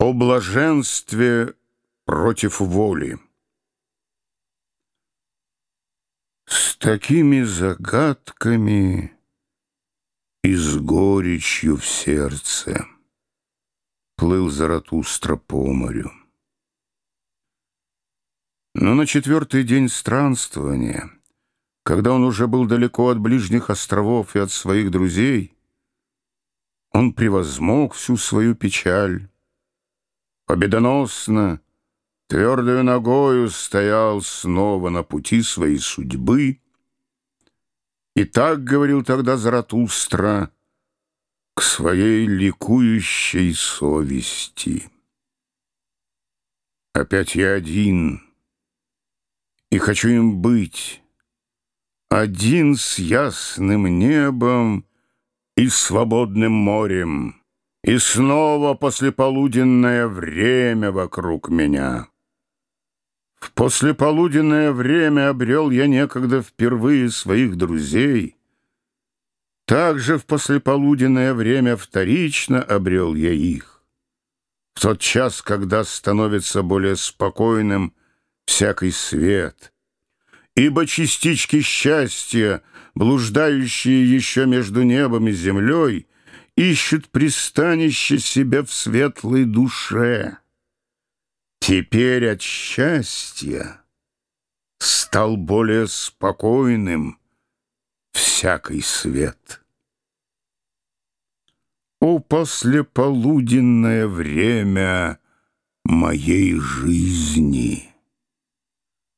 О блаженстве против воли. С такими загадками и с горечью в сердце плыл Заратустра по морю. Но на четвертый день странствования, когда он уже был далеко от ближних островов и от своих друзей, он превозмог всю свою печаль, победоносно, твердою ногою стоял снова на пути своей судьбы. И так говорил тогда Заратустра к своей ликующей совести. Опять я один, и хочу им быть, один с ясным небом и свободным морем. И снова послеполуденное время вокруг меня. В послеполуденное время обрел я некогда впервые своих друзей. Также в послеполуденное время вторично обрел я их. В тот час, когда становится более спокойным всякий свет. Ибо частички счастья, блуждающие еще между небом и землей, ищут пристанище себе в светлой душе. Теперь от счастья стал более спокойным всякий свет. О послеполуденное время моей жизни!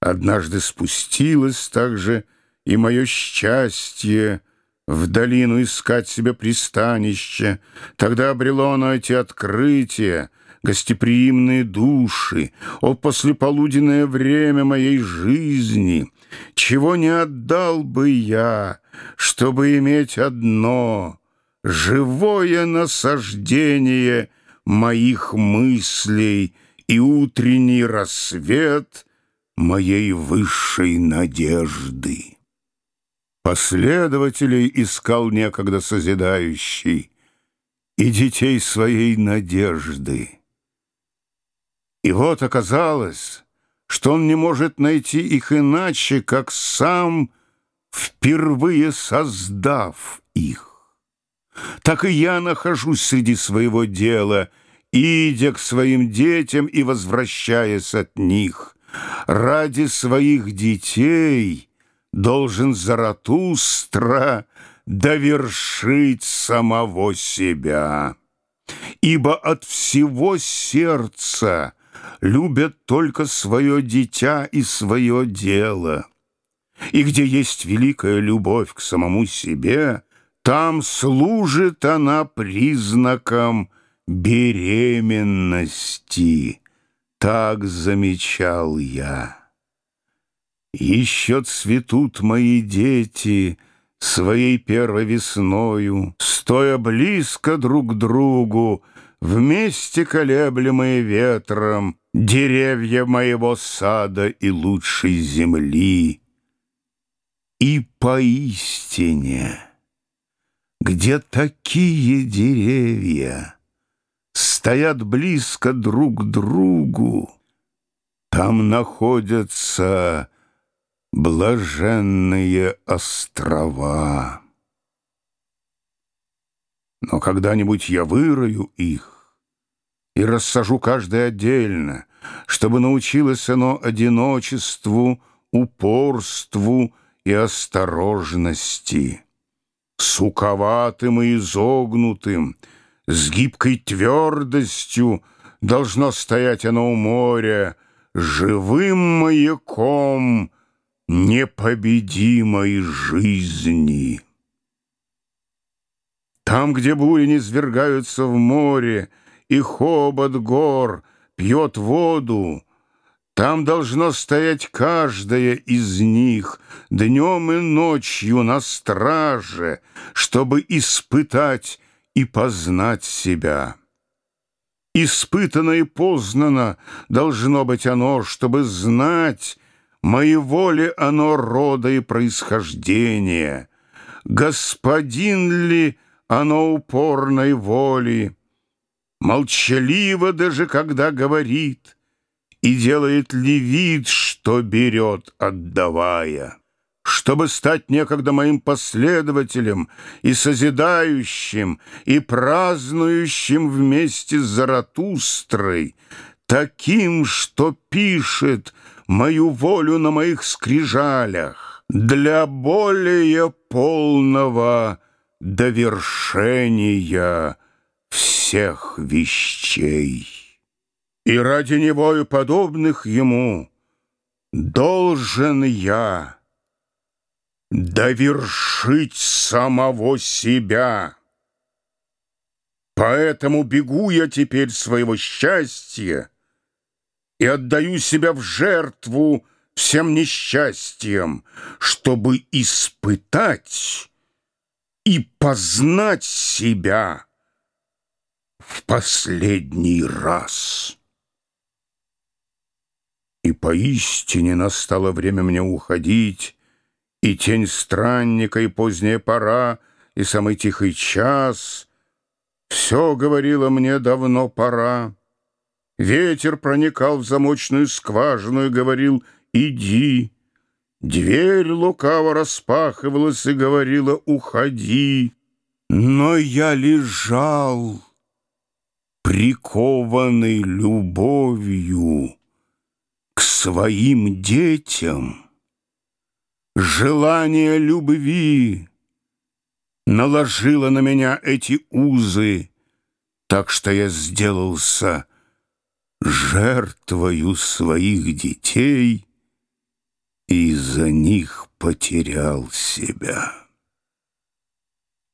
Однажды спустилось также и мое счастье — в долину искать себе пристанище. Тогда обрело оно эти открытия, гостеприимные души, о послеполуденное время моей жизни, чего не отдал бы я, чтобы иметь одно — живое насаждение моих мыслей и утренний рассвет моей высшей надежды. Последователей искал некогда созидающий И детей своей надежды. И вот оказалось, что он не может найти их иначе, как сам, впервые создав их. Так и я нахожусь среди своего дела, идя к своим детям и возвращаясь от них. Ради своих детей — должен Заратустра довершить самого себя. Ибо от всего сердца любят только свое дитя и свое дело. И где есть великая любовь к самому себе, там служит она признаком беременности. Так замечал я. Еще цветут мои дети своей первой весною, Стоя близко друг к другу, вместе колеблемые ветром, Деревья моего сада и лучшей земли. И поистине, где такие деревья Стоят близко друг к другу, Там находятся блаженные острова. Но когда-нибудь я вырою их и рассажу каждое отдельно, чтобы научилось оно одиночеству, упорству и осторожности. Суковатым и изогнутым, с гибкой твердостью должно стоять оно у моря, живым маяком — непобедимой жизни. Там, где бури низвергаются в море, и хобот гор пьет воду, там должно стоять каждая из них днем и ночью на страже, чтобы испытать и познать себя. Испытано и познано должно быть оно, чтобы знать, Моего ли оно рода и происхождения? Господин ли оно упорной воли? молчаливо даже когда говорит, и делает ли вид, что берет, отдавая чтобы стать некогда моим последователем и созидающим, и празднующим вместе с Заратустрой, таким, что пишет мою волю на моих скрижалях для более полного довершения всех вещей. И ради него и подобных ему должен я довершить самого себя. Поэтому бегу я теперь своего счастья и отдаю себя в жертву всем несчастьям, чтобы испытать и познать себя в последний раз. И поистине настало время мне уходить, и тень странника, и поздняя пора, и самый тихий час. Все говорило мне давно пора. Ветер проникал в замочную скважину и говорил «Иди». Дверь лукаво распахивалась и говорила «Уходи». Но я лежал, прикованный любовью к своим детям желание любви наложило на меня эти узы, так что я сделался жертвою своих детей и за них потерял себя.